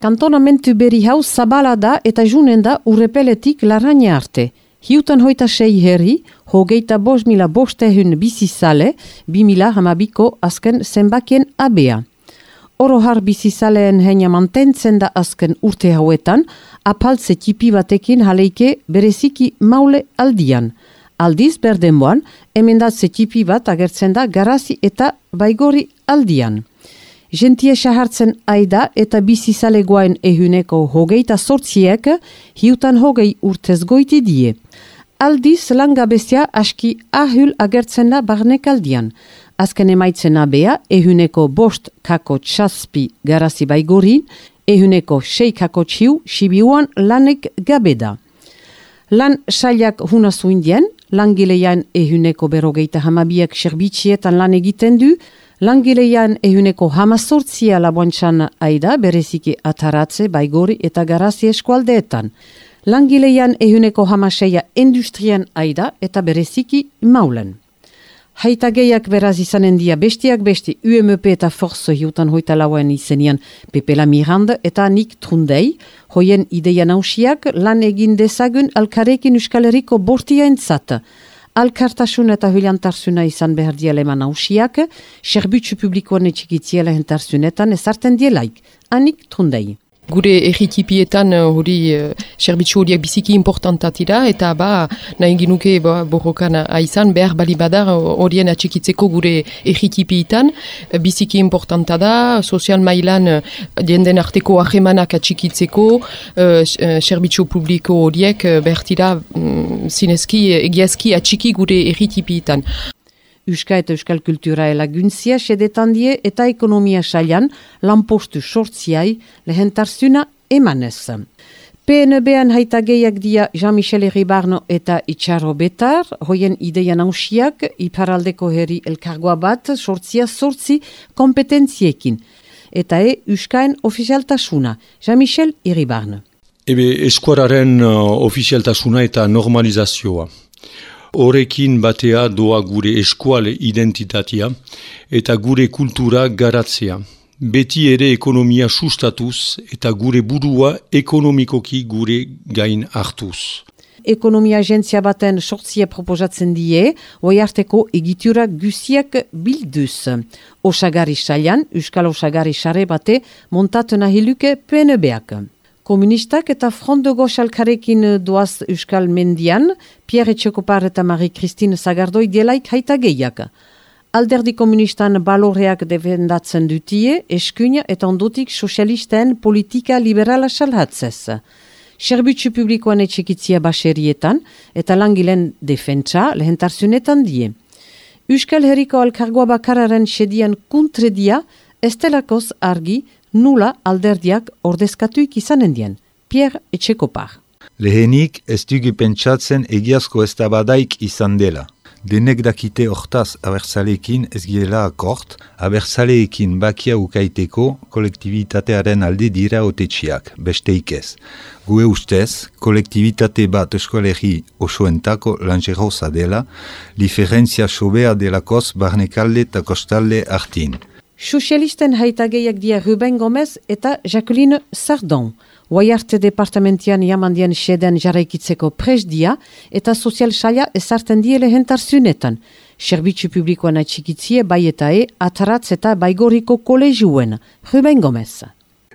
Kantonamentu berri hau zabala da eta junen da urrepeletik larraina arte. Hiutan hoita sei herri, hogeita bos mila bostehun bizizale, bi mila hamabiko azken zenbakien abea. Orohar bizizaleen heina mantentzen da azken urte hauetan, apaltze tipi batekin haleike bereziki maule aldian. Aldiz berdenboan, emendatze tipi bat agertzen da garazi eta baigori aldian. Gentie sahartzen aida eta bizizalegoain ehuneko hogeita sortziek hiutan hogei urtez goiti die. Aldiz langabestia aski ahul agertzen da barnek aldian. Azken emaitzen abea ehuneko bost kako txaspi garazi baigorin, ehuneko sei kako txiu sibiuan lanek gabeda. Lan sailak hunazu indien, langilean ehuneko berogeita hamabiak serbitxietan lan egiten du, Langileian ehuneko hamazortzia laboantxan aida bereziki ataratze, baigori eta garazi eskualdeetan. Langileian ehuneko hamaseia industrian aida eta bereziki maulen. Haita gehiak beraz izanen dia bestiak besti UMP eta Forzo hiutan hoita lauen izenian Pepela Miranda eta Nik Trundei, hoien ideia nausiak lan egin dezagun alkarekin Euskal Herriko bortia entzata alkartasun eta huliantarsuna izan behar dieleman hausiak, serbitzu publikoan etxikitziela hentarsunetan ezarten dielaik, anik trundei. Gure erritipietan eh, hori uh, serbitzu horiek biziki importantatira eta ba nahi ginuke ba, borrokan aizan behar bali badar horien atxikitzeko gure erritipietan uh, biziki importanta da, sozial mailan jenden arteko ahemanak atxikitzeko serbitzu publiko horiek uh, behar tira um, zinezki egiazki atxiki gure erritipietan. Euska eta Euskal Kultura elaguntzia sedetan die eta ekonomia sailan lanpostu sortziai lehentarzuna emanez. PNB-an haita gehiak dia Jean-Michel Eribarno eta Itxarro Betar, hoien ideian hausiak, iparaldeko herri elkargoa bat, sortzia sortzi kompetentziekin. Eta e, Euskaen ofizialtasuna, Jean-Michel Eribarno. Ebe, eskuararen uh, ofizialtasuna eta normalizazioa. Horrekin batea doa gure eskuale identitatea eta gure kultura garatzea. Beti ere ekonomia sustatuz eta gure burua ekonomikoki gure gain hartuz. Ekonomia agentzia baten sortzia proposatzen die, oiarteko egitura guziak bilduz. Osagari salian, Euskal Osagari sare bate, montatu nahiluke PNB-ak. Komunistak eta Front de Gauche alkarekin eh, doaz Euskal Mendian, Pierre Txekopar eta Marie-Christine Zagardoi dielaik haita gehiak. Alderdi komunistan baloreak defendatzen dutie, eskuina eta ondotik sozialisten politika liberala salhatzez. Serbitzu publikoan etxekitzia baserietan eta langilen defentsa lehentarzunetan die. Euskal Herriko alkargoa bakararen sedian kuntredia, estelakoz argi nula alderdiak ordezkatuik izanen dien. Pierre Etxekopar. Lehenik ez dugu pentsatzen egiazko ez badaik izan dela. Denek dakite hortaz abertzaleekin ez girela akort, abertzaleekin bakia ukaiteko kolektibitatearen alde dira otetxiak, besteik ez. Gue ustez, kolektibitate bat eskolegi osoentako langeroza dela, diferentzia sobea delakoz barnekalde eta kostalde hartin. Sozialisten haitageiak dia Ruben Gomez eta Jacqueline Sardon. Oaiarte departamentian jamandien xeden jarraikitzeko presdia eta sozial saia ezarten diele hentarzunetan. Serbitzu publikoan atxikitzie bai eta e ataratz eta baigoriko kolegiuen. Ruben Gomez.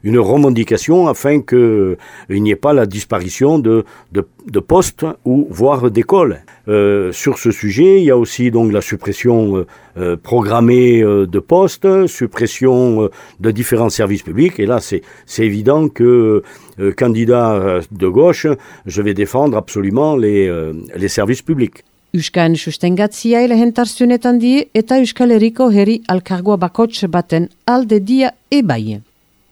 Une revendication afin qu'il n'y ait pas la disparition de, de, postes ou voire d'écoles. Euh, sur ce sujet, il y a aussi donc la suppression euh, euh, programmée de postes, suppression de différents services publics. Et là, c'est évident que candidat de gauche, je vais défendre absolument les, les services publics.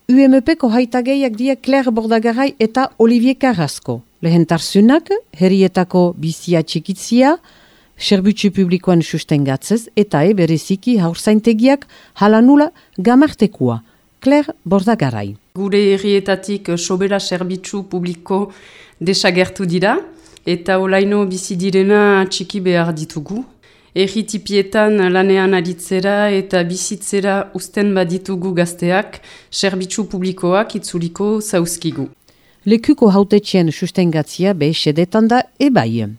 UMP-ko haitageiak die Claire Bordagarai eta Olivier Carrasco. Lehentarzunak, herrietako bizia txikitzia, serbutsu publikoan sustengatzez eta e bereziki haurzaintegiak halanula gamartekua. Claire Bordagarai. Gure herrietatik sobera serbitzu publiko desagertu dira eta olaino bizi direna txiki behar ditugu. Erritipietan lanean aritzera eta bizitzera usten baditugu gazteak, serbitzu publikoak itzuliko zauzkigu. Lekuko hautetxien sustengatzia be sedetan da ebai.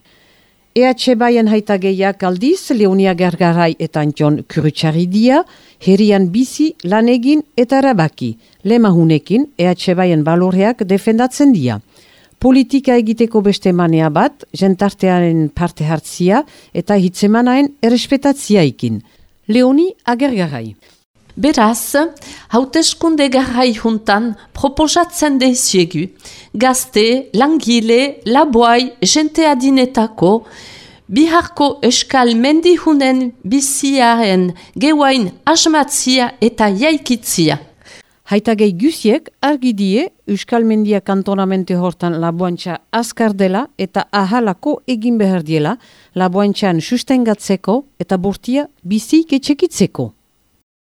EH Baien haita gehiak aldiz, Leonia Gargarai eta Antion Kurutxaridia, herrian bizi, lanegin eta rabaki. Lemahunekin EH Baien baloreak defendatzen dia. Politika egiteko beste manea bat, jentartearen parte hartzia eta hitzemanaen errespetatzia ikin. Leoni Agergarai. Beraz, hauteskunde garrai juntan proposatzen deziegu, gazte, langile, laboai, jente adinetako, biharko eskal mendihunen biziaren gewain asmatzia eta jaikitzia. Haitagei guziek argi die Euskal Mendia kantonamente hortan laboantxa askar dela eta ahalako egin behar diela laboantxan sustengatzeko eta bortia bizik etxekitzeko.